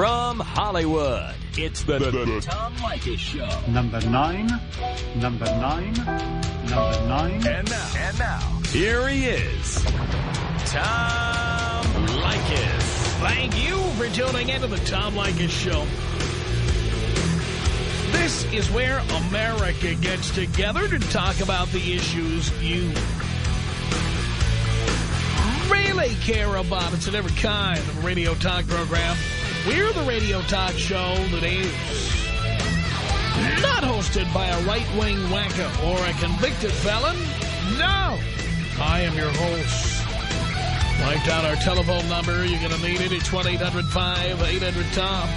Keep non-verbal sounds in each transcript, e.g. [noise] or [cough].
From Hollywood, it's the, the, the Tom Leykis Show. Number nine, number nine, number nine. And now, and now, here he is, Tom Leykis. Thank you for tuning into the Tom Leykis Show. This is where America gets together to talk about the issues you really care about. It's a different kind of radio talk program. We're the radio talk show that is not hosted by a right-wing wacko or a convicted felon. No, I am your host. Write down our telephone number. You're going to need it. It's 1-800-5800-TOM.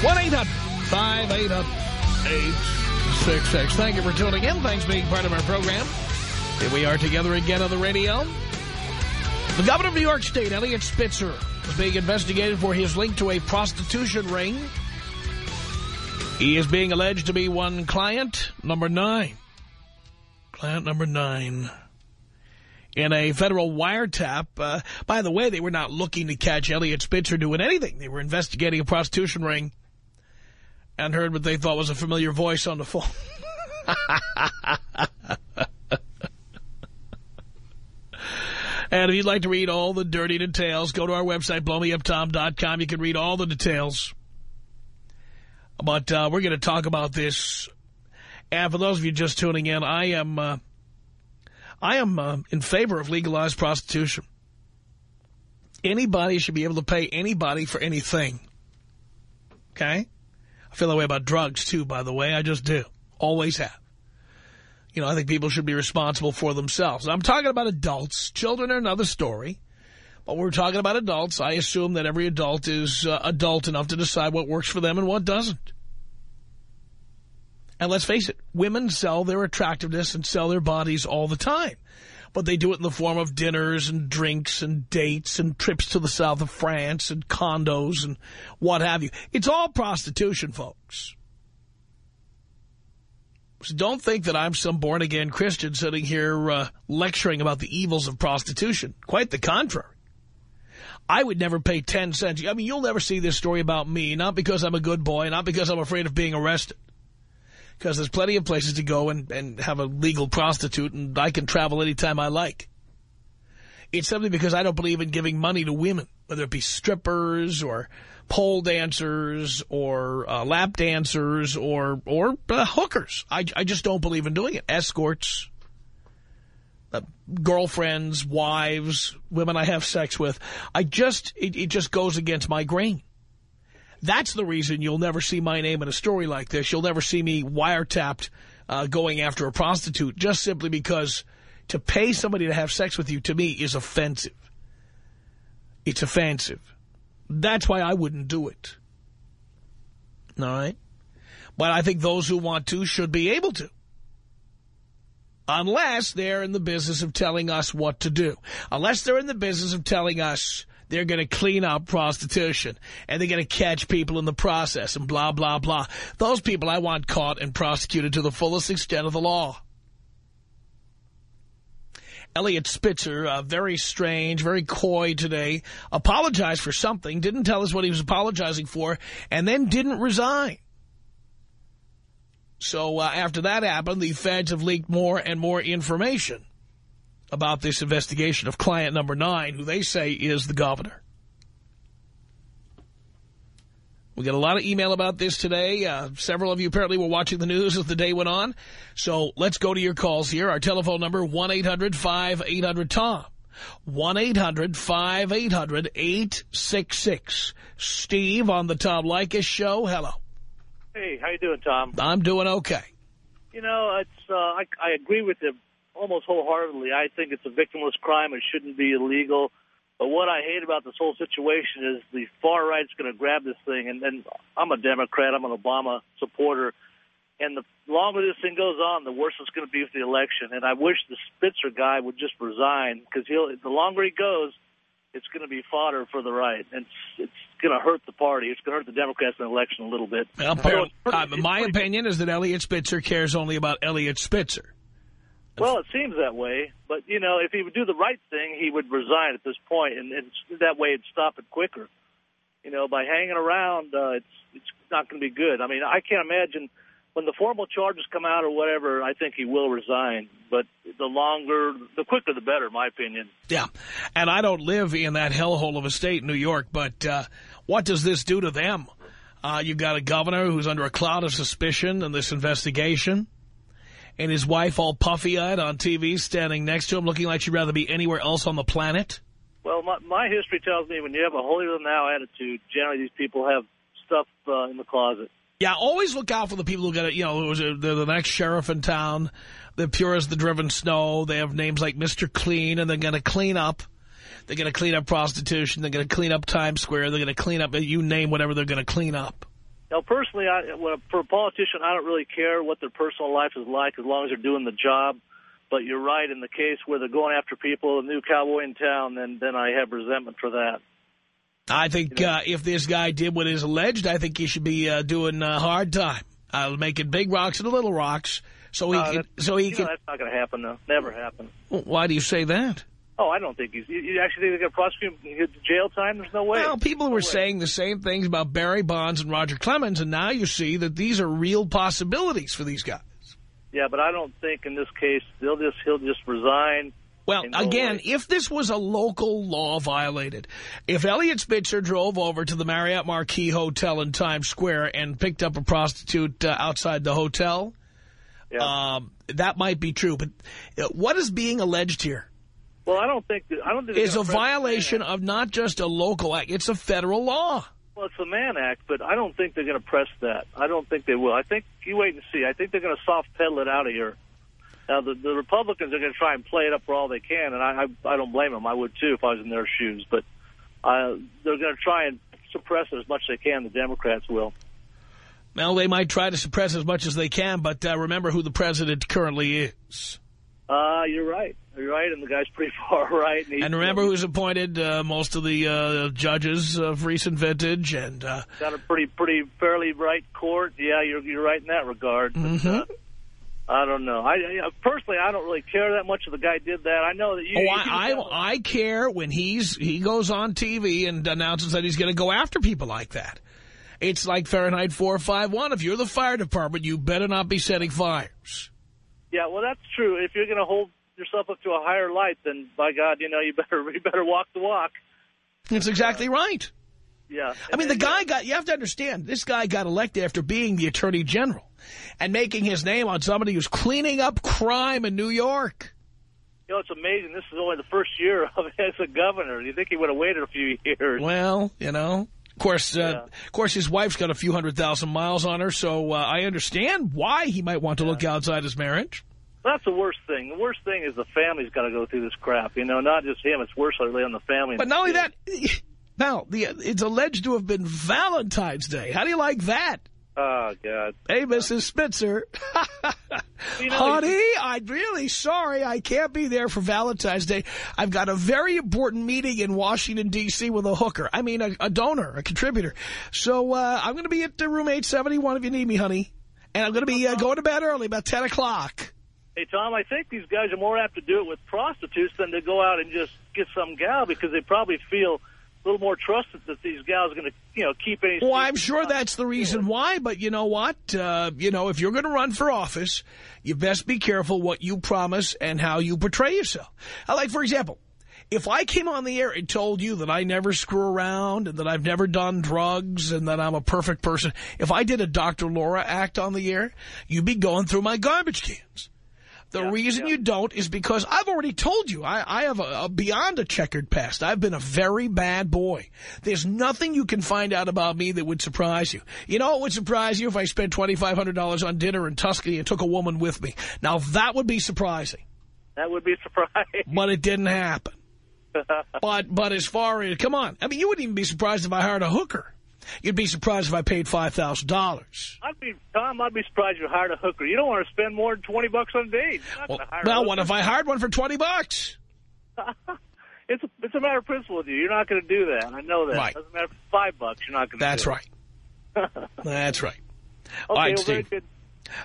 1-800-5800-866. Thank you for tuning in. Thanks for being part of our program. Here we are together again on the radio. The governor of New York State, Eliot Spitzer, is being investigated for his link to a prostitution ring. He is being alleged to be one client, number nine. Client number nine. In a federal wiretap. Uh, by the way, they were not looking to catch Eliot Spitzer doing anything. They were investigating a prostitution ring and heard what they thought was a familiar voice on the phone. [laughs] [laughs] And if you'd like to read all the dirty details, go to our website, blowmeuptom.com. You can read all the details. But uh, we're going to talk about this. And for those of you just tuning in, I am uh, I am uh, in favor of legalized prostitution. Anybody should be able to pay anybody for anything. Okay? I feel that way about drugs, too, by the way. I just do. Always have. You know, I think people should be responsible for themselves. I'm talking about adults. Children are another story. But we're talking about adults. I assume that every adult is uh, adult enough to decide what works for them and what doesn't. And let's face it, women sell their attractiveness and sell their bodies all the time. But they do it in the form of dinners and drinks and dates and trips to the south of France and condos and what have you. It's all prostitution, folks. So don't think that I'm some born-again Christian sitting here uh, lecturing about the evils of prostitution. Quite the contrary. I would never pay 10 cents. I mean, you'll never see this story about me, not because I'm a good boy, not because I'm afraid of being arrested. Because there's plenty of places to go and, and have a legal prostitute, and I can travel anytime I like. It's simply because I don't believe in giving money to women, whether it be strippers or pole dancers or uh, lap dancers or or uh, hookers. I, I just don't believe in doing it. Escorts, uh, girlfriends, wives, women I have sex with. I just, it, it just goes against my grain. That's the reason you'll never see my name in a story like this. You'll never see me wiretapped uh, going after a prostitute just simply because to pay somebody to have sex with you, to me, is offensive. It's offensive. That's why I wouldn't do it. All right? But I think those who want to should be able to. Unless they're in the business of telling us what to do. Unless they're in the business of telling us they're going to clean up prostitution and they're going to catch people in the process and blah, blah, blah. Those people I want caught and prosecuted to the fullest extent of the law. Eliot Spitzer, uh, very strange, very coy today, apologized for something, didn't tell us what he was apologizing for, and then didn't resign. So uh, after that happened, the feds have leaked more and more information about this investigation of client number nine, who they say is the governor. We got a lot of email about this today. Uh, several of you apparently were watching the news as the day went on. So let's go to your calls here. Our telephone number, 1-800-5800-TOM. 1-800-5800-866. Steve on the Tom Leykis show. Hello. Hey, how you doing, Tom? I'm doing okay. You know, it's uh, I, I agree with you almost wholeheartedly. I think it's a victimless crime. It shouldn't be illegal. But what I hate about this whole situation is the far right's going to grab this thing, and, and I'm a Democrat, I'm an Obama supporter, and the longer this thing goes on, the worse it's going to be for the election. And I wish the Spitzer guy would just resign because he'll. The longer he goes, it's going to be fodder for the right, and it's, it's going to hurt the party. It's going to hurt the Democrats in the election a little bit. Well, pretty, uh, my opinion is that Eliot Spitzer cares only about Eliot Spitzer. Well, it seems that way. But, you know, if he would do the right thing, he would resign at this point, and, and that way it'd stop it quicker. you know, by hanging around, uh, it's it's not going to be good. I mean, I can't imagine when the formal charges come out or whatever. I think he will resign, but the longer, the quicker, the better, in my opinion. Yeah, and I don't live in that hellhole of a state, New York, but uh, what does this do to them? Uh, you've got a governor who's under a cloud of suspicion in this investigation, and his wife all puffy-eyed on TV standing next to him looking like she'd rather be anywhere else on the planet. Well, my, my history tells me when you have a holier-than-thou attitude, generally these people have stuff uh, in the closet. Yeah, always look out for the people who get it. You know, they're the next sheriff in town. They're pure as the driven snow. They have names like Mr. Clean, and they're going to clean up. They're going to clean up prostitution. They're going to clean up Times Square. They're going to clean up, you name whatever they're going to clean up. Now, personally, I, for a politician, I don't really care what their personal life is like as long as they're doing the job. But you're right, in the case where they're going after people, a new cowboy in town, then, then I have resentment for that. I think uh, if this guy did what is alleged, I think he should be uh, doing uh, hard time, uh, making big rocks into little rocks, so he can. So he can. Know, that's not going to happen, though. Never happen. why do you say that? Oh, I don't think he's. You, actually think they're going to prosecute him get jail time? There's no way. Well, people no were way. saying the same things about Barry Bonds and Roger Clemens, and now you see that these are real possibilities for these guys. Yeah, but I don't think in this case they'll just he'll just resign. Well, again, if this was a local law violated, if Eliot Spitzer drove over to the Marriott Marquis Hotel in Times Square and picked up a prostitute uh, outside the hotel, yeah. um, that might be true. But uh, what is being alleged here? Well, I don't think that, I don't think is a violation of not just a local act; it's a federal law. Well, it's the Mann Act, but I don't think they're going to press that. I don't think they will. I think you wait and see. I think they're going to soft pedal it out of here. Now, the, the Republicans are going to try and play it up for all they can, and I, I, I don't blame them. I would, too, if I was in their shoes. But uh, they're going to try and suppress it as much as they can. The Democrats will. Well, they might try to suppress as much as they can, but uh, remember who the president currently is. Uh, you're right. Right, and the guy's pretty [laughs] far right. And, and remember who's appointed uh, most of the uh, judges of recent vintage, and uh, got a pretty, pretty, fairly right court. Yeah, you're you're right in that regard. But, mm -hmm. I don't know. I, I personally, I don't really care that much if the guy did that. I know that you. Oh, you I, I, I care when he's he goes on TV and announces that he's going to go after people like that. It's like Fahrenheit 451. If you're the fire department, you better not be setting fires. Yeah, well, that's true. If you're going to hold yourself up to a higher light, then by God, you know, you [laughs] better you better walk the walk. That's exactly right. Yeah. I mean, the guy got, you have to understand, this guy got elected after being the attorney general and making his name on somebody who's cleaning up crime in New York. You know, it's amazing. This is only the first year [laughs] of as a governor. You think he would have waited a few years? Well, you know, of course, uh, yeah. of course, his wife's got a few hundred thousand miles on her, so uh, I understand why he might want to yeah. look outside his marriage. That's the worst thing. The worst thing is the family's got to go through this crap. You know, not just him. It's worse really on the family. But not only that, [laughs] now, the, it's alleged to have been Valentine's Day. How do you like that? Oh, God. Hey, Mrs. Spitzer. [laughs] you know, Honey, I'm really sorry I can't be there for Valentine's Day. I've got a very important meeting in Washington, D.C. with a hooker. I mean, a, a donor, a contributor. So uh, I'm going to be at the room 871 if you need me, honey. And I'm going to be uh, going to bed early, about 10 o'clock. Hey, Tom, I think these guys are more apt to do it with prostitutes than to go out and just get some gal because they probably feel a little more trusted that these gals are going to, you know, keep any... Well, I'm sure that's the reason why, but you know what? Uh, you know, if you're going to run for office, you best be careful what you promise and how you portray yourself. Like, for example, if I came on the air and told you that I never screw around and that I've never done drugs and that I'm a perfect person, if I did a Dr. Laura act on the air, you'd be going through my garbage cans. The yeah, reason yeah. you don't is because I've already told you, I, I have a, a, beyond a checkered past. I've been a very bad boy. There's nothing you can find out about me that would surprise you. You know what would surprise you if I spent $2,500 on dinner in Tuscany and took a woman with me? Now, that would be surprising. That would be [laughs] surprising. But it didn't happen. but but as far as, come on, I mean, you wouldn't even be surprised if I hired a hooker. You'd be surprised if I paid $5,000. I'd be, Tom, I'd be surprised you hired a hooker. You don't want to spend more than 20 bucks on a date. Well, well what if I hired one for 20 bucks? [laughs] it's, a, it's a matter of principle with you. You're not going to do that. I know that. Right. It doesn't matter if five bucks. You're not going to That's right. That's right. [laughs] Okay, All right, well, Steve.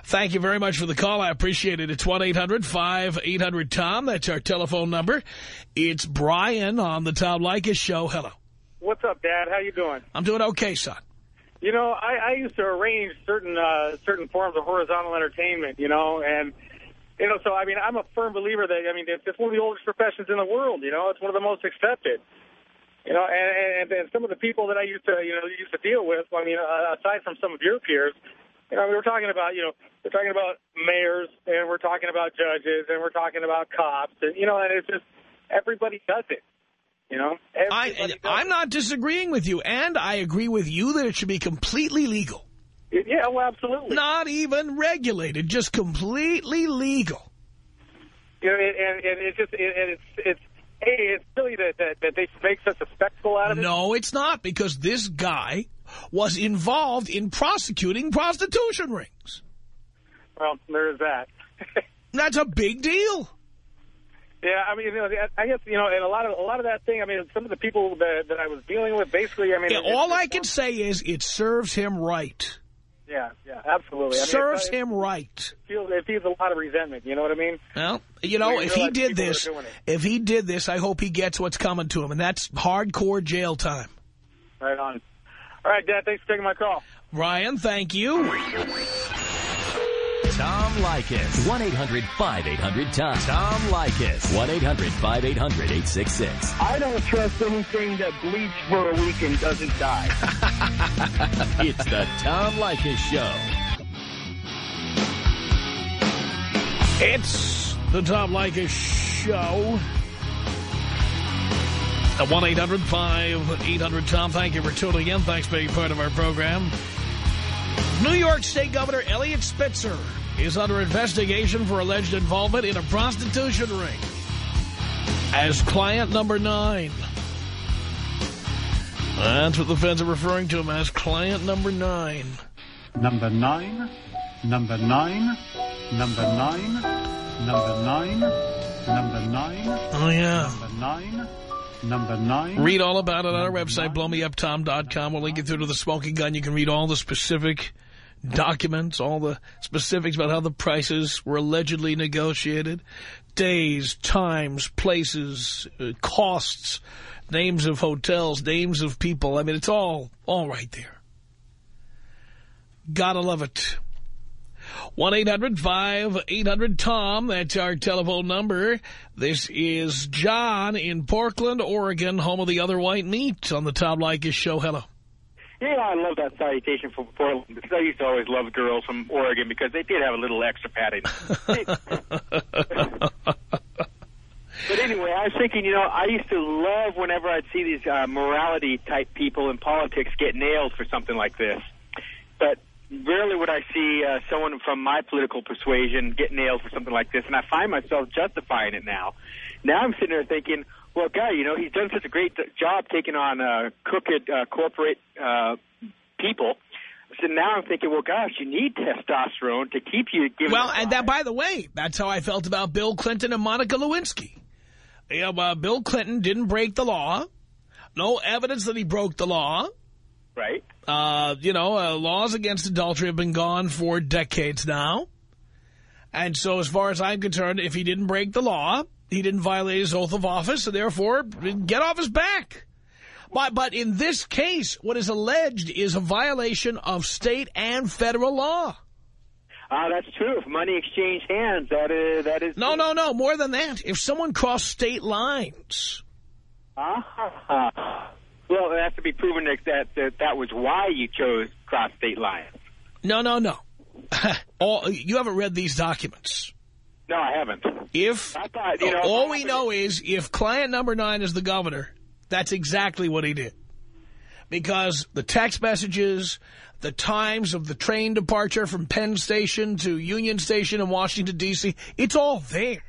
Thank you very much for the call. I appreciate it. It's 1-800-5800-TOM. That's our telephone number. It's Brian on the Tom Leykis Show. Hello. What's up, Dad? How you doing? I'm doing okay, son. You know, I, I used to arrange certain uh, certain forms of horizontal entertainment, you know, and, you know, so, I mean, I'm a firm believer that, I mean, it's, it's one of the oldest professions in the world, you know. It's one of the most accepted. You know, and, and, and some of the people that I used to, you know, used to deal with, I mean, uh, aside from some of your peers, you know, we were talking about, you know, we're talking about mayors, and we're talking about judges, and we're talking about cops, and, you know, and it's just, everybody does it. You know, I, Everybody I'm not disagreeing with you, and I agree with you that it should be completely legal. Yeah, well, absolutely. Not even regulated, just completely legal. You know, and, and, and it's just, and it's, it's, hey, it's silly that, that, that they make such a spectacle out of it. No, it's not, because this guy was involved in prosecuting prostitution rings. Well, there is that. [laughs] That's a big deal. Yeah, I mean, you know, I guess, you know, and a lot of, a lot of that thing, I mean, some of the people that, that I was dealing with, basically, I mean. Yeah, it- all it- I can say is it serves him right. Yeah, yeah, absolutely. I serves it him right. feels, it feels a lot of resentment, you know what I mean? Well, you know, if he did this, if he did this, I hope he gets what's coming to him, and that's hardcore jail time. Right on. All right, Dad, thanks for taking my call. Ryan, thank you. Tom Leykis. 1-800-5800-TOM. Tom Leykis. 1-800-5800-866. I don't trust anything that bleeds for a week and doesn't die. [laughs] It's the Tom Leykis Show. It's the Tom Leykis Show. At 1-800-5800-TOM. Thank you for tuning in. Thanks for being part of our program. New York State Governor Eliot Spitzer is under investigation for alleged involvement in a prostitution ring as client number nine. That's what the feds are referring to him as client number nine. Number nine, number nine, number nine, number nine, number nine, Oh, yeah. number nine, number nine. Read all about it on our website, blowmeuptom.com. We'll link you through to the smoking gun. You can read all the specific documents, all the specifics about how the prices were allegedly negotiated, days, times, places, uh, costs, names of hotels, names of people. I mean, it's all, all right there. Gotta love it. 1-800-5800-TOM. That's our telephone number. This is John in Portland, Oregon, home of the other white meat on the Tom Leykis show. Hello. Know, I love that salutation from Portland because I used to always love girls from Oregon because they did have a little extra padding. [laughs] But anyway, I was thinking, you know, I used to love whenever I'd see these uh, morality type people in politics get nailed for something like this. But rarely would I see uh, someone from my political persuasion get nailed for something like this, and I find myself justifying it now. Now I'm sitting there thinking, well, guy, you know, he's done such a great job taking on uh, crooked uh, corporate uh, people. So now I'm thinking, well, gosh, you need testosterone to keep you giving. Well, and that, by the way, that's how I felt about Bill Clinton and Monica Lewinsky. Yeah, well, Bill Clinton didn't break the law. No evidence that he broke the law. right. Uh, you know, uh, laws against adultery have been gone for decades now. And so as far as I'm concerned, if he didn't break the law, he didn't violate his oath of office, and therefore didn't get off his back. But, but in this case, what is alleged is a violation of state and federal law. Ah, that's true. If money exchanged hands, that is that is. No, no, no, more than that. If someone crossed state lines, Ah. Well, it has to be proven that that that, that was why you chose cross state lines. no, no, no. [laughs] all, you haven't read these documents. No, I haven't. If I thought, you know, all we know is if client number nine is the governor, that's exactly what he did. Because the text messages, the times of the train departure from Penn Station to Union Station in Washington, D.C., it's all there.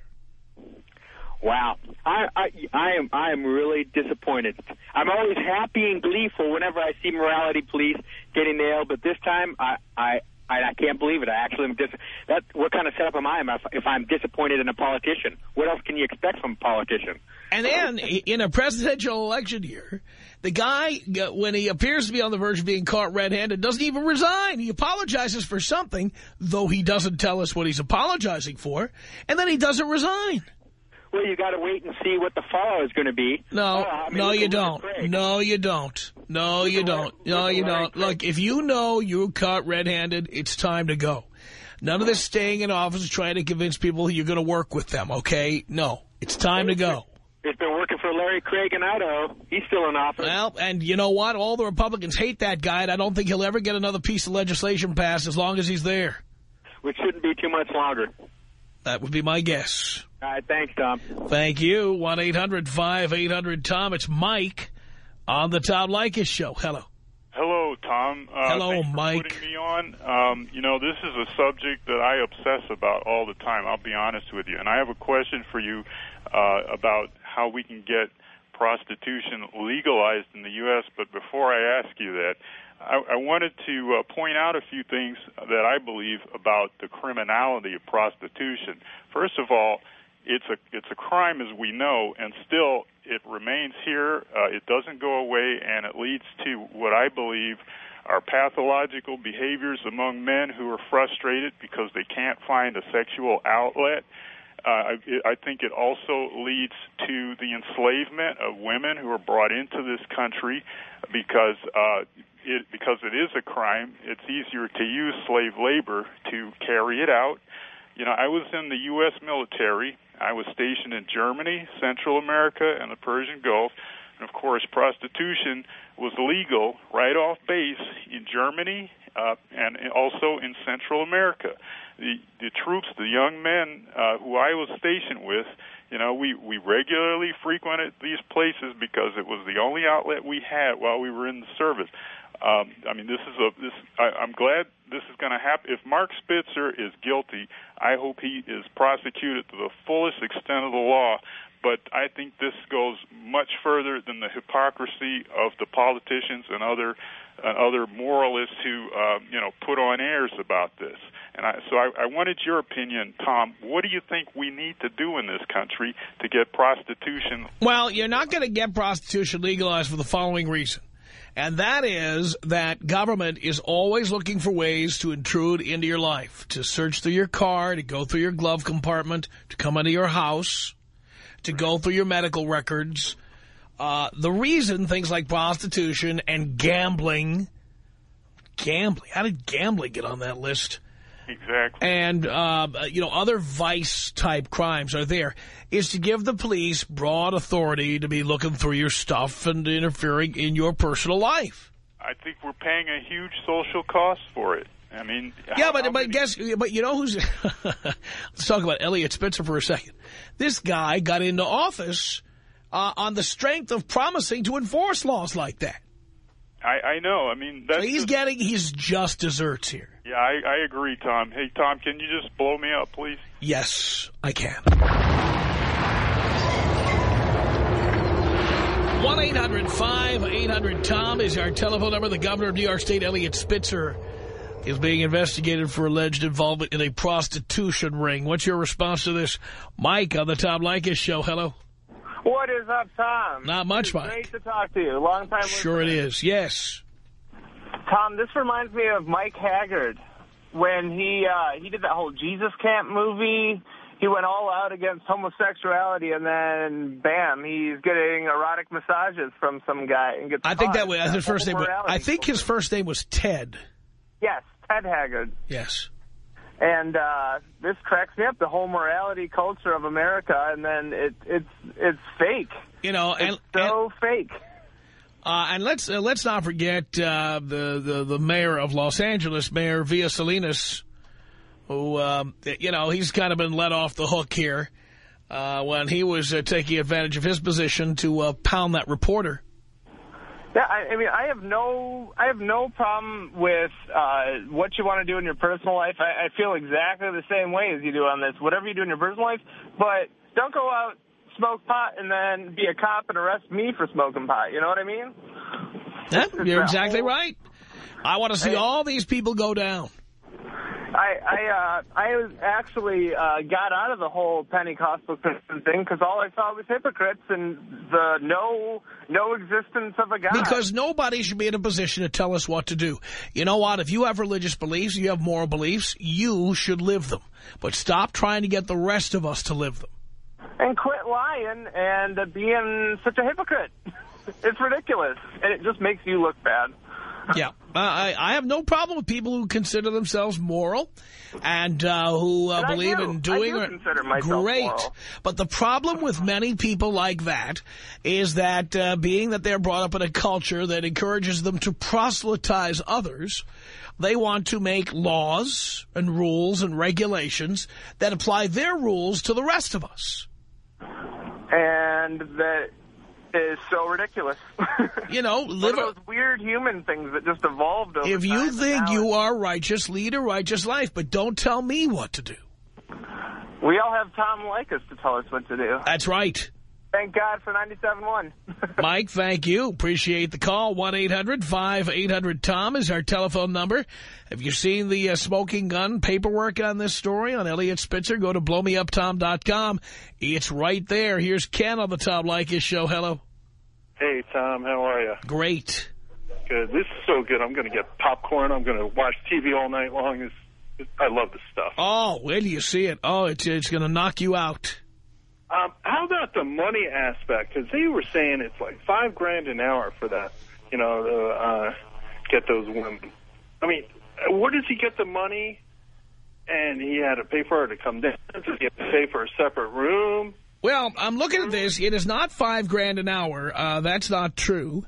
Wow, I, I I am I am really disappointed. I'm always happy and gleeful whenever I see morality police getting nailed, but this time I I. I, I can't believe it. I actually am dis- that. What kind of setup am I if, if I'm disappointed in a politician? What else can you expect from a politician? And then, in a presidential election year, the guy, when he appears to be on the verge of being caught red-handed, doesn't even resign. He apologizes for something, though he doesn't tell us what he's apologizing for, and then he doesn't resign. Well, you got to wait and see what the fallout is going to be. No, Oh, I mean, no, you don't. No, you don't. No, you don't. No, you don't. Look, if you know you're caught red-handed, it's time to go. None of this staying in office trying to convince people you're going to work with them, okay? No, it's time to go. It's been working for Larry Craig in Idaho. He's still in office. Well, and you know what? All the Republicans hate that guy, and I don't think he'll ever get another piece of legislation passed as long as he's there. which shouldn't be too much longer. That would be my guess. All right, thanks, Tom. Thank you. 1-800-5800-TOM. It's Mike on the Tom Leykis Show. Hello. Hello, Tom. Uh, Hello, thanks for Mike. putting me on. Um, you know, this is a subject that I obsess about all the time. I'll be honest with you. And I have a question for you uh, about how we can get prostitution legalized in the U.S. But before I ask you that, I, I wanted to uh, point out a few things that I believe about the criminality of prostitution. First of all, it's a it's a crime as we know, and still it remains here. Uh, it doesn't go away, and it leads to what I believe are pathological behaviors among men who are frustrated because they can't find a sexual outlet. Uh, I, I think it also leads to the enslavement of women who are brought into this country because uh, it because it is a crime. It's easier to use slave labor to carry it out. You know, I was in the U.S. military. I was stationed in Germany, Central America, and the Persian Gulf. And of course, prostitution was legal right off base in Germany uh, and also in Central America. The, the troops, the young men uh, who I was stationed with, you know, we, we regularly frequented these places because it was the only outlet we had while we were in the service. Um, I mean, this is a this. I, I'm glad this is going to happen. If Mark Spitzer is guilty, I hope he is prosecuted to the fullest extent of the law. But I think this goes much further than the hypocrisy of the politicians and other and other moralists who uh, you know put on airs about this. And I, so I, I wanted your opinion, Tom. What do you think we need to do in this country to get prostitution? Well, you're not going to get prostitution legalized for the following reason. And that is that government is always looking for ways to intrude into your life, to search through your car, to go through your glove compartment, to come into your house, to go through your medical records. Uh, the reason things like prostitution and gambling, gambling, how did gambling get on that list? Exactly. and uh, you know other vice type crimes are there is to give the police broad authority to be looking through your stuff and interfering in your personal life. I think we're paying a huge social cost for it. I mean, Yeah, how- but how but many- guess but you know who's [laughs] let's talk about Eliot Spitzer for a second. This guy got into office uh, on the strength of promising to enforce laws like that. I, I know. I mean, that's So he's just- getting his just desserts here. Yeah, I, I agree, Tom. Hey, Tom, can you just blow me up, please? Yes, I can. 1-800-5800-TOM is our telephone number. The governor of New York State, Eliot Spitzer, is being investigated for alleged involvement in a prostitution ring. What's your response to this? Mike on the Tom Leykis show. Hello. What is up, Tom? Not much, Mike. Great to talk to you. Long time. Sure it listener. is. Yes. Tom, this reminds me of Mike Haggard when he uh, he did that whole Jesus Camp movie. He went all out against homosexuality, and then bam, he's getting erotic massages from some guy and gets. I think that was his first name. was- I think his first name was Ted. Yes, Ted Haggard. Yes. And uh, this cracks me up. The whole morality culture of America, and then it it's it's fake. You know, and, It's so fake. Uh, and let's uh, let's not forget uh, the, the the mayor of Los Angeles, Mayor Villa Salinas, who um, you know he's kind of been let off the hook here uh, when he was uh, taking advantage of his position to uh, pound that reporter. Yeah, I, I mean, I have no, I have no problem with uh, what you want to do in your personal life. I, I feel exactly the same way as you do on this. Whatever you do in your personal life, but don't go out smoke pot and then be a cop and arrest me for smoking pot. You know what I mean? Yeah, you're exactly right. I want to see all these people go down. I I uh, I was actually uh, got out of the whole Pentecostal Christian thing because all I saw was hypocrites and the no no existence of a God. Because nobody should be in a position to tell us what to do. You know what? If you have religious beliefs, you have moral beliefs, you should live them. But stop trying to get the rest of us to live them. and quit lying and uh, being such a hypocrite. [laughs] it's ridiculous, and it just makes you look bad. [laughs] Yeah, uh, I, I have no problem with people who consider themselves moral and uh, who uh, And believe do. in doing I do consider great. moral. But the problem with many people like that is that uh, being that they're brought up in a culture that encourages them to proselytize others, they want to make laws and rules and regulations that apply their rules to the rest of us. And that is so ridiculous. [laughs] You know, One live of those weird human things that just evolved over if you think you are righteous, lead a righteous life, but don't tell me what to do. We all have Tom Leykis to tell us what to do. That's right. Thank God for 97.1. [laughs] Mike, thank you. Appreciate the call. 1-800-5800-TOM is our telephone number. Have you seen the uh, smoking gun paperwork on this story on Eliot Spitzer? Go to blowmeuptom.com. It's right there. Here's Ken on the Tom Leykis show. Hello. Hey, Tom, how are you? Great. Good. This is so good. I'm going to get popcorn. I'm going to watch TV all night long. It's, it, I love this stuff. Oh, where do you see it? Oh, it's, it's going to knock you out. Um, how about the money aspect? Because they were saying it's like five grand an hour for that, you know, to uh, get those women. I mean, where does he get the money? And he had to pay for her to come down. Does he have to pay for a separate room? Well, I'm looking at this. It is not five grand an hour. Uh, that's not true.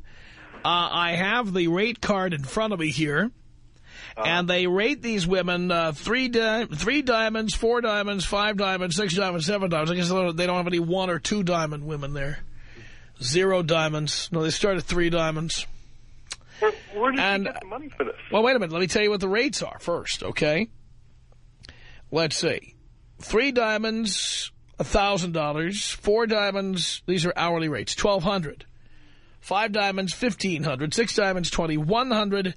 Uh, I have the rate card in front of me here. And they rate these women uh, three di three diamonds, four diamonds, five diamonds, six diamonds, seven diamonds. I guess they don't have any one or two diamond women there. Zero diamonds. No, they start at three diamonds. Where, where does And- he get the money for this? Well, wait a minute. Let me tell you what the rates are first, okay? Let's see. Three diamonds, a $1,000. Four diamonds, these are hourly rates, 1,200. Five diamonds, 1,500. Six diamonds, $2,100.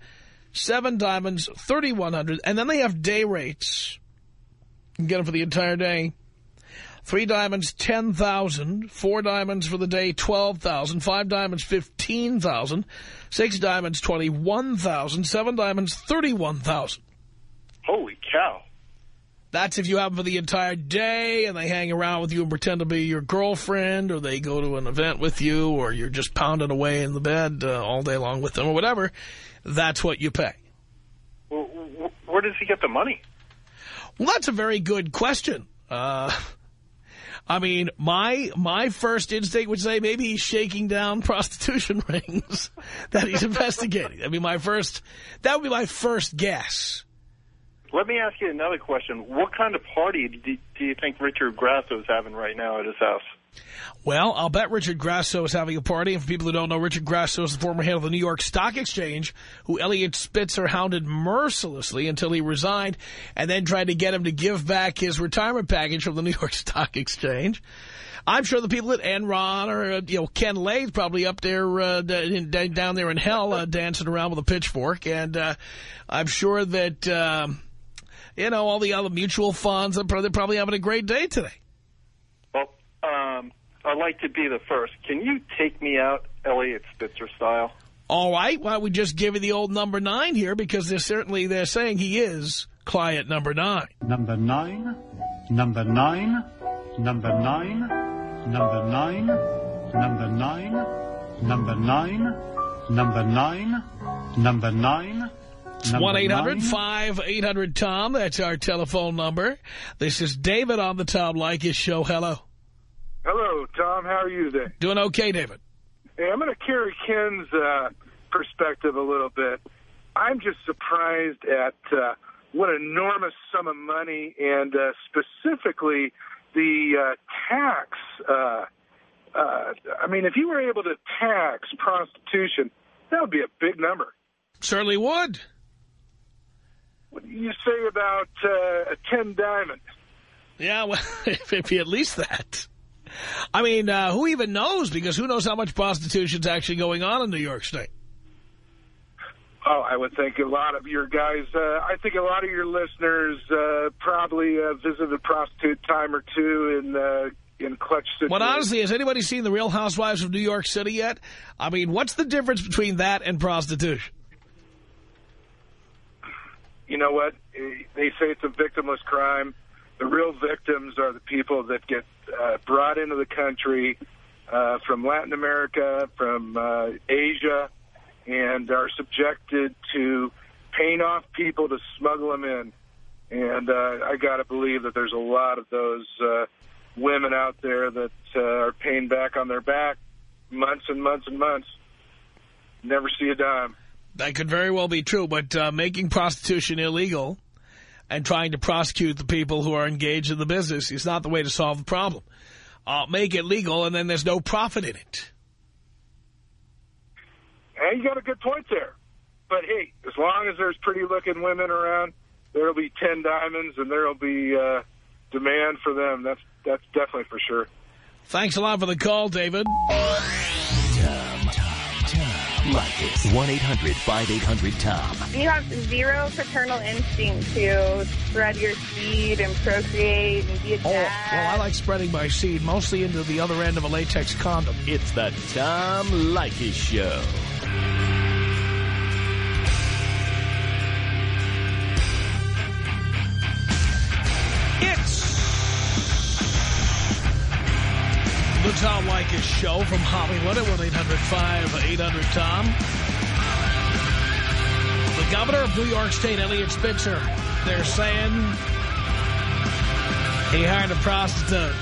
Seven diamonds, 3,100. And then they have day rates. You can get them for the entire day. Three diamonds, 10000 Four diamonds for the day, 12000 Five diamonds, 15000 Six diamonds, 21000 Seven diamonds, 31000 Holy cow. That's if you have them for the entire day and they hang around with you and pretend to be your girlfriend or they go to an event with you or you're just pounding away in the bed uh, all day long with them or whatever. That's what you pay. Where, where- where does he get the money? Well, that's a very good question. Uh, [laughs] I mean, my my first instinct would say maybe he's shaking down [laughs] prostitution rings [laughs] that he's investigating. I mean, my first, that would be my first guess. Let me ask you another question. What kind of party do, do you think Richard Grasso is having right now at his house? Well, I'll bet Richard Grasso is having a party. And for people who don't know, Richard Grasso is the former head of the New York Stock Exchange, who Eliot Spitzer hounded mercilessly until he resigned and then tried to get him to give back his retirement package from the New York [laughs] Stock Exchange. I'm sure the people at Enron or, uh, you know, Ken Lay's probably up there, uh, down there in hell, uh, dancing around with a pitchfork. And uh, I'm sure that, um, you know, all the other mutual funds, they're probably having a great day today. Well, I'd like to be the first. Can you take me out Eliot Spitzer style? All right, why don't we just give you the old number nine here because they're certainly they're saying he is client number nine. Number nine, number nine, number nine, number nine, number nine, number nine, number nine, number nine. It's one eight hundred nine. five eight hundred Tom. That's our telephone number. This is David on the Tom Leykis show. Hello, Hello, Tom. How are you today? doing okay, David? Hey, I'm going to carry Ken's uh, perspective a little bit. I'm just surprised at uh, what enormous sum of money and uh, specifically the uh, tax. Uh, uh, I mean, if you were able to tax prostitution, that would be a big number. Certainly would. What do you say about uh, a 10 diamond? Yeah, well, [laughs] it'd be at least that. I mean, uh, who even knows? Because who knows how much prostitution's actually going on in New York State? Oh, I would think a lot of your guys, uh, I think a lot of your listeners uh, probably uh, visited a prostitute time or two in uh, in clutch situations. But honestly, has anybody seen The Real Housewives of New York City yet? I mean, what's the difference between that and prostitution? you know what? They say it's a victimless crime. The real victims are the people that get uh, brought into the country uh, from Latin America, from uh, Asia, and are subjected to paying off people to smuggle them in. And uh, I got to believe that there's a lot of those uh, women out there that uh, are paying back on their back months and months and months. Never see a dime. That could very well be true, but uh, making prostitution illegal and trying to prosecute the people who are engaged in the business is not the way to solve the problem. Uh, make it legal, and then there's no profit in it. And you got a good point there. But, hey, as long as there's pretty-looking women around, there'll be 10 diamonds, and there'll be uh, demand for them. That's, that's definitely for sure. Thanks a lot for the call, David. Leykis. 1-800-5800-TOM. You have zero paternal instinct to spread your seed and procreate and be a oh, dad. Oh, well, I like spreading my seed mostly into the other end of a latex condom. It's the Tom Leykis Show. Tom Leykis Show from Hollywood at 1-800-5800-TOM. The governor of New York State, Eliot Spitzer, they're saying he hired a prostitute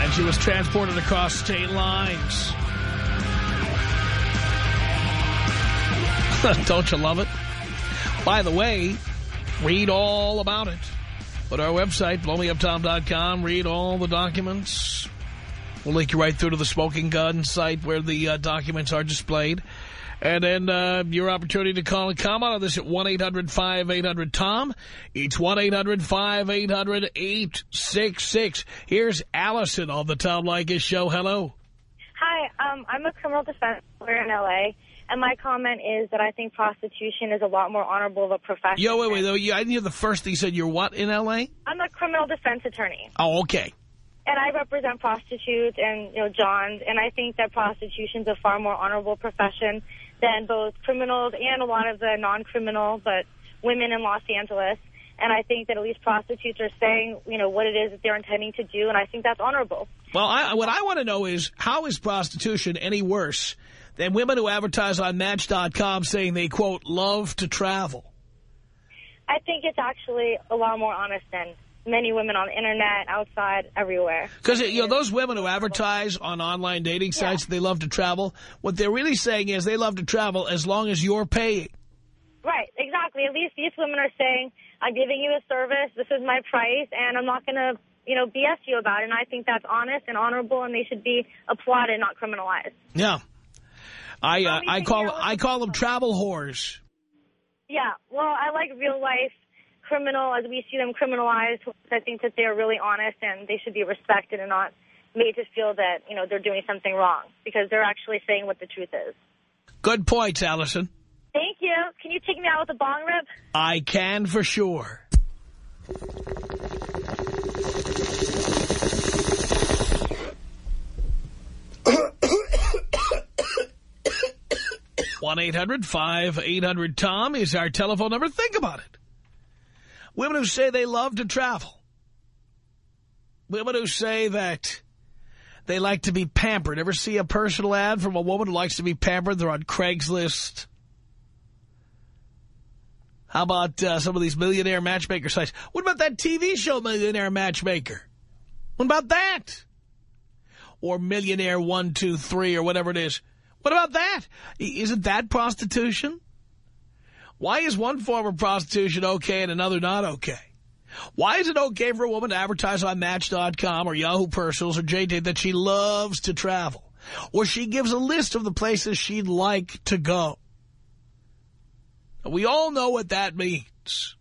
and she was transported across state lines. [laughs] Don't you love it? By the way, read all about it. To our website, blowmeuptom.com, read all the documents. We'll link you right through to the smoking gun site where the uh, documents are displayed. And then uh, your opportunity to call and comment on this at 1-800-5800-TOM. It's 1-800-5800-866. Here's Allison on the Tom Leykis Show. Hello. Hi, um, I'm a criminal defense lawyer in L.A., and my comment is that I think prostitution is a lot more honorable of a profession. Yo, wait, wait. though, you- I didn't hear the first thing you said. You're what in L.A.? I'm a criminal defense attorney, Oh, okay. And I represent prostitutes and, you know, Johns, and I think that prostitution is a far more honorable profession than both criminals and a lot of the non-criminal, but women in Los Angeles. And I think that at least prostitutes are saying, you know, what it is that they're intending to do, and I think that's honorable. Well, I, what I want to know is, how is prostitution any worse than women who advertise on Match.com saying they, quote, love to travel? I think it's actually a lot more honest than many women on the internet, outside, everywhere. Because, you know, those women who advertise on online dating sites that they love to travel, what they're really saying is they love to travel as long as you're paying. Right, exactly. At least these women are saying, I'm giving you a service, this is my price, and I'm not going to, you know, BS you about it. And I think that's honest and honorable, and they should be applauded, not criminalized. Yeah. I uh, I call I call them travel whores. Yeah, well, I like real life criminal as we see them criminalized. I think that they're really honest and they should be respected and not made to feel that, you know, they're doing something wrong because they're actually saying what the truth is. Good points, Allison. Thank you. Can you take me out with a bong rib? I can for sure. [coughs] one eight hundred five eight hundred tom is our telephone number. Think about it. Women who say they love to travel. Women who say that they like to be pampered. Ever see a personal ad from a woman who likes to be pampered? They're on Craigslist. How about uh, some of these millionaire matchmaker sites? What about that TV show, Millionaire Matchmaker? What about that? Or Millionaire 123 or whatever it is. What about that? Isn't that prostitution? Why is one form of prostitution okay and another not okay? Why is it okay for a woman to advertise on Match.com or Yahoo Personals or JT that she loves to travel? Or she gives a list of the places she'd like to go? We all know what that means.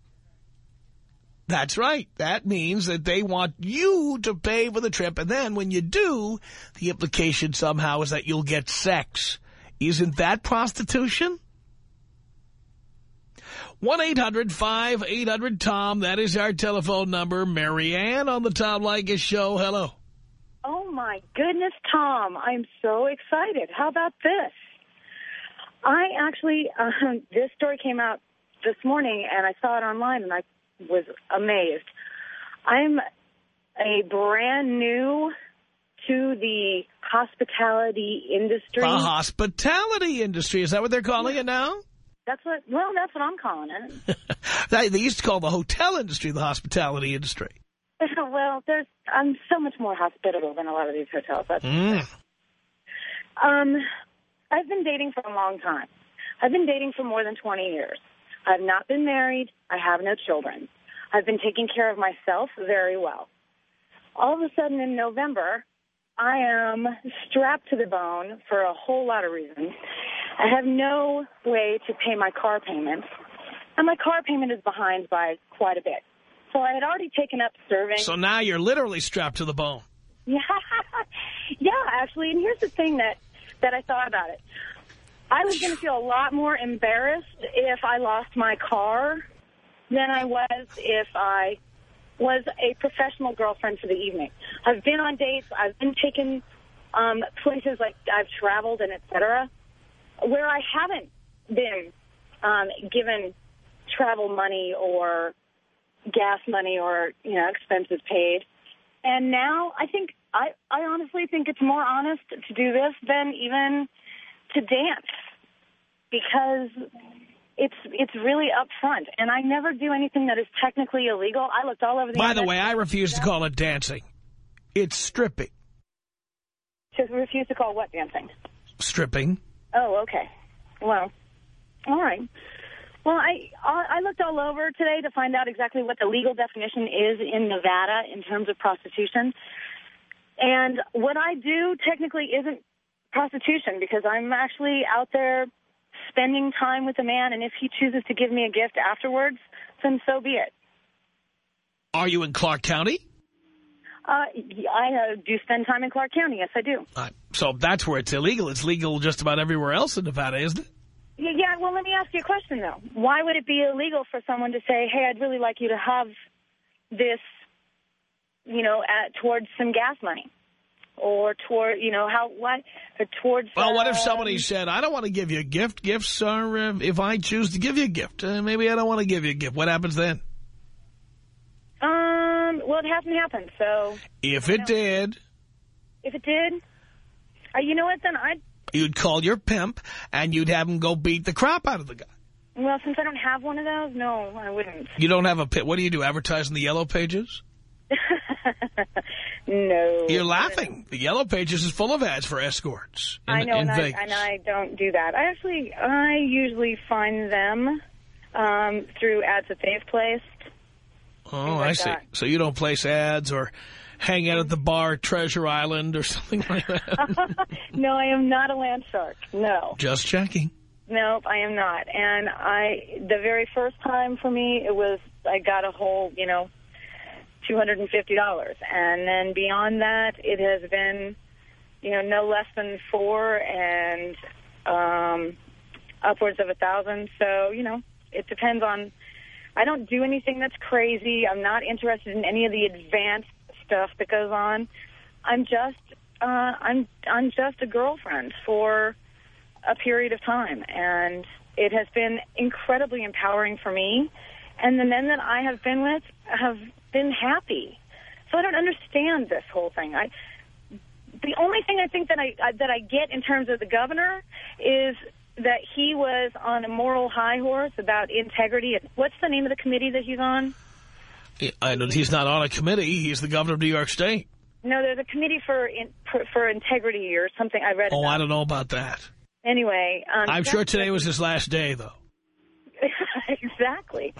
That's right. That means that they want you to pay for the trip, and then when you do, the implication somehow is that you'll get sex. Isn't that prostitution? 1-800-5800-TOM. That is our telephone number. Marianne on the Tom Leykis Show. Hello. Oh, my goodness, Tom. I'm so excited. How about this? I actually, um, [laughs] this story came out this morning, and I saw it online, and I was amazed. I'm a brand new to the hospitality industry. The hospitality industry. Is that what they're calling it now? That's what, well, that's what I'm calling it. [laughs] They they used to call the hotel industry the hospitality industry. [laughs] well, there's, I'm so much more hospitable than a lot of these hotels. That's Mm. Um, I've been dating for a long time. I've been dating for more than 20 years. I've not been married. I have no children. I've been taking care of myself very well. All of a sudden in November, I am strapped to the bone for a whole lot of reasons. I have no way to pay my car payments, and my car payment is behind by quite a bit. So I had already taken up serving. So now you're literally strapped to the bone. [laughs] Yeah, yeah, actually. And here's the thing that that I thought about it. I was going to feel a lot more embarrassed if I lost my car than I was if I was a professional girlfriend for the evening. I've been on dates. I've been taken um, places like I've traveled and et cetera, where I haven't been um, given travel money or gas money or you know expenses paid. And now I think I, I honestly think it's more honest to do this than even to dance because it's it's really upfront. And I never do anything that is technically illegal. I looked all over the By the way, I refuse to call it dancing. It's stripping. to refuse to call what dancing. Stripping. Oh, okay. Well, all right. Well, I I looked all over today to find out exactly what the legal definition is in Nevada in terms of prostitution. And what I do technically isn't prostitution because I'm actually out there spending time with a man, and if he chooses to give me a gift afterwards, then so be it. Are you in Clark County? Uh, I uh, do spend time in Clark County. Yes, I do. Uh, so that's where it's illegal. It's legal just about everywhere else in Nevada, isn't it? Yeah, yeah, well, let me ask you a question, though. Why would it be illegal for someone to say, hey, I'd really like you to have this, you know, at, towards some gas money? Or toward, you know, how, what, or towards... Well, what if um, somebody said, I don't want to give you a gift. Gifts are uh, if I choose to give you a gift. Uh, maybe I don't want to give you a gift. What happens then? Well, it hasn't happened, so... If it don't- did, If it did, uh, you know what, then I'd... you'd call your pimp and you'd have him go beat the crap out of the guy. Well, since I don't have one of those, no, I wouldn't. You don't have a pit. What do you do? Advertise in the yellow pages? [laughs] No. You're laughing. The yellow pages is full of ads for escorts in, I know, and I, and I don't do that. I actually, I usually find them um, through ads at they've placed. Oh, like I see. that. So you don't place ads or hang out at the bar Treasure Island or [laughs] something like that? [laughs] no, I am not a land shark. No. Just checking. Nope, I am not. And I, the very first time for me, it was, I got a whole, you know, $250. And then beyond that, it has been, you know, no less than four and um, upwards of a thousand. So, you know, it depends on, I don't do anything that's crazy. I'm not interested in any of the advanced stuff that goes on. I'm just, uh, I'm, I'm just a girlfriend for a period of time. And it has been incredibly empowering for me. And the men that I have been with have been happy. So I don't understand this whole thing. I, the only thing I think that I, I that I get in terms of the governor is that he was on a moral high horse about integrity. What's the name of the committee that he's on? I know he's not on a committee. He's the governor of New York State. No, there's a committee for in, for, for integrity or something. I read. Oh, about. I don't know about that. Anyway, um, I'm sure today was his last day, though. [laughs] exactly.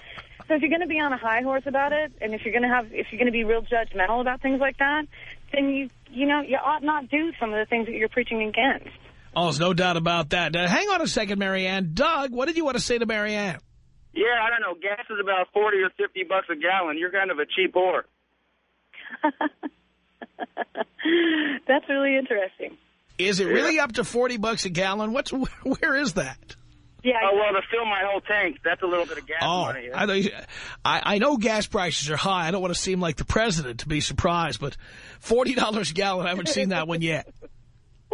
So if you're going to be on a high horse about it, and if you're going to have, if you're going to be real judgmental about things like that, then you, you know, you ought not do some of the things that you're preaching against. Oh, there's no doubt about that. Now, hang on a second, Marianne. Doug, what did you want to say to Marianne? Yeah, I don't know. Gas is about 40 or 50 bucks a gallon. You're kind of a cheap whore. [laughs] That's really interesting. Is it really up to 40 bucks a gallon? What's [laughs] Where is that? Yeah. Oh, well, to fill my whole tank, that's a little bit of gas Oh, money. I, know- I, I know gas prices are high. I don't want to seem like the president to be surprised, but $40 a gallon, I haven't seen that one yet. [laughs]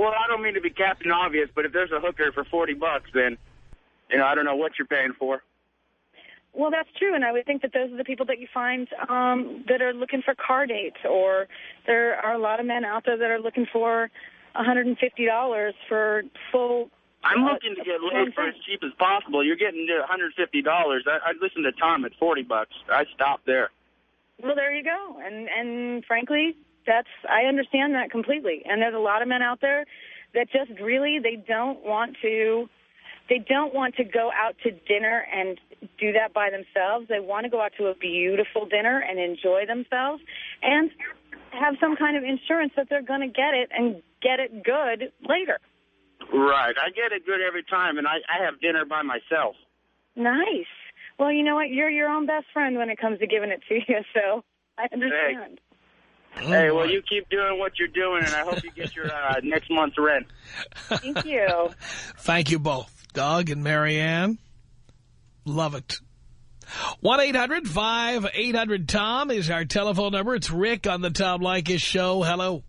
Well, I don't mean to be Captain Obvious, but if there's a hooker for 40 bucks, then, you know, I don't know what you're paying for. Well, that's true, and I would think that those are the people that you find um, that are looking for car dates, or there are a lot of men out there that are looking for $150 for full. I'm uh, looking to get laid for as cheap as possible. You're getting $150. I, I'd listen to Tom at 40 bucks. I stopped there. Well, there you go, and and frankly, that's I understand that completely. And there's a lot of men out there that just really they don't want to. They don't want to go out to dinner and do that by themselves. They want to go out to a beautiful dinner and enjoy themselves and have some kind of insurance that they're going to get it and get it good later. Right. I get it good every time, and I, I have dinner by myself. Nice. Well, you know what? You're your own best friend when it comes to giving it to you, [laughs] so I understand. hey, well, you keep doing what you're doing, and I hope you get your uh, [laughs] next month's rent. Thank you. [laughs] Thank you both, Doug and Marianne. Love it. 1-800-5800-TOM is our telephone number. It's Rick on the Tom Leykis Show. Hello.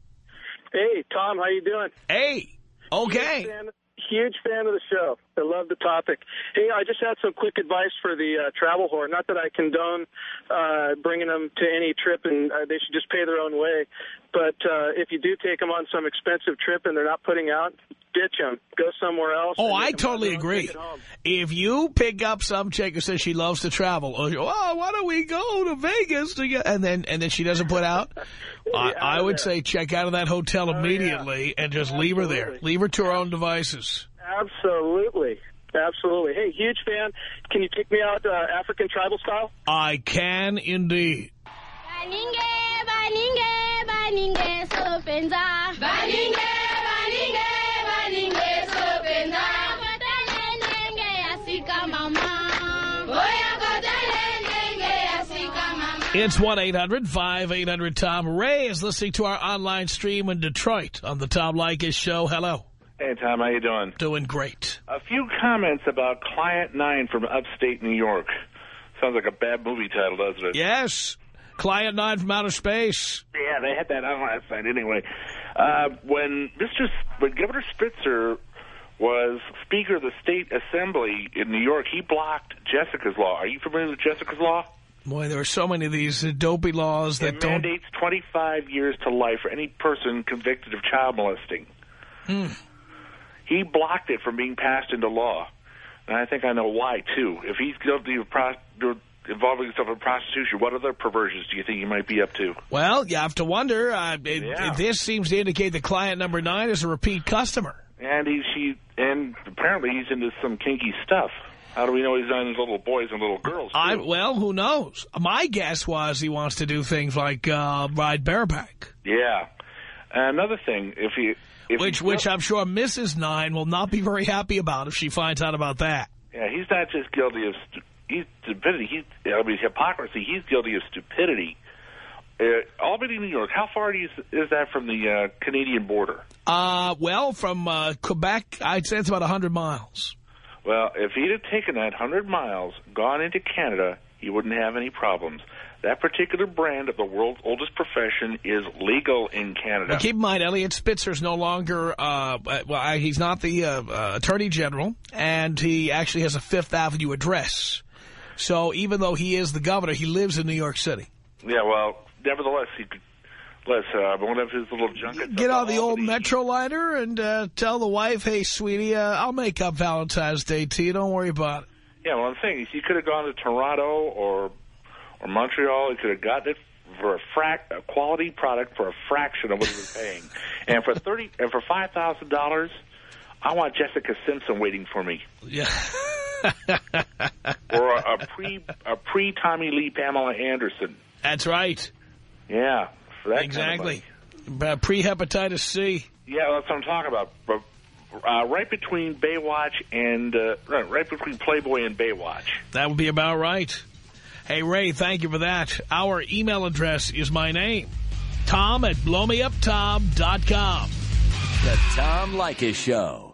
Hey, Tom, how you doing? Hey, okay. Huge fan, huge fan of the show. I love the topic. Hey, I just had some quick advice for the uh, travel whore. Not that I condone uh, bringing them to any trip and uh, they should just pay their own way. But uh, if you do take them on some expensive trip and they're not putting out, ditch them. Go somewhere else. Oh, I totally agree. If you pick up some chick who says she loves to travel, or oh, why don't we go to Vegas to get, and then and then she doesn't put out, [laughs] I, I would say check out of that hotel immediately and just leave her there. Leave her to her own devices. Absolutely. Absolutely. Hey, huge fan. Can you take me out uh, African tribal style? I can indeed. Baninge, baninge, baninge, sopenza. Baninge, baninge, baninge, sopenza. Kotele nenge asika mama. Oya kotele nenge asika mama. It's 1-800-5800-TOM. Ray is listening to our online stream in Detroit on the Tom Leykis Show. Hello. Hey, Tom, how you doing? Doing great. A few comments about Client 9 from upstate New York. Sounds like a bad movie title, doesn't it? Yes. Client 9 from outer space. Yeah, they had that on last night anyway. Uh, when Mr. When Governor Spitzer was Speaker of the State Assembly in New York, he blocked Jessica's Law. Are you familiar with Jessica's Law? Boy, there are so many of these dopey laws that it don't... mandates 25 years to life for any person convicted of child molesting. Hmm. He blocked it from being passed into law. And I think I know why, too. If he's guilty of involving himself in prostitution, what other perversions do you think he might be up to? Well, you have to wonder. Uh, it, Yeah. This seems to indicate that client number nine is a repeat customer. And he, she, and apparently he's into some kinky stuff. How do we know he's on little boys and little girls? I Well, who knows? My guess was he wants to do things like uh, ride bareback. Yeah. Another thing, if he, if which, which I'm sure Mrs. Nine will not be very happy about if she finds out about that. Yeah, he's not just guilty of stu- he's stupidity. He's I mean hypocrisy. He's guilty of stupidity. Uh, Albany, New York. How far is is that from the uh, Canadian border? Uh, well, from uh, Quebec, I'd say it's about 100 miles. Well, if he'd have taken that hundred miles, gone into Canada, he wouldn't have any problems. That particular brand of the world's oldest profession is legal in Canada. But keep in mind, Eliot Spitzer's no longer, uh, well, he's not the uh, uh, Attorney General, and he actually has a Fifth Avenue address. So even though he is the governor, he lives in New York City. Yeah, well, nevertheless, he could. Let's uh, one of his little junkets. Get on the old Metro liner and uh, tell the wife, hey, sweetie, uh, I'll make up Valentine's Day to you. Don't worry about it. Yeah, well, I'm saying is he could have gone to Toronto or or Montreal. He could have gotten it for a, frac a quality product for a fraction of what he was paying. [laughs] and for thirty and for five thousand dollars, I want Jessica Simpson waiting for me. Yeah. or a, a pre a pre Tommy Lee Pamela Anderson. That's right. Yeah, for that Exactly. Uh, Pre-hepatitis C. Yeah, that's what I'm talking about. But uh, right between Baywatch and uh, right, right between Playboy and Baywatch. That would be about right. Hey, Ray, thank you for that. Our email address is my name, Tom at blowmeuptom.com. The Tom Leykis Show.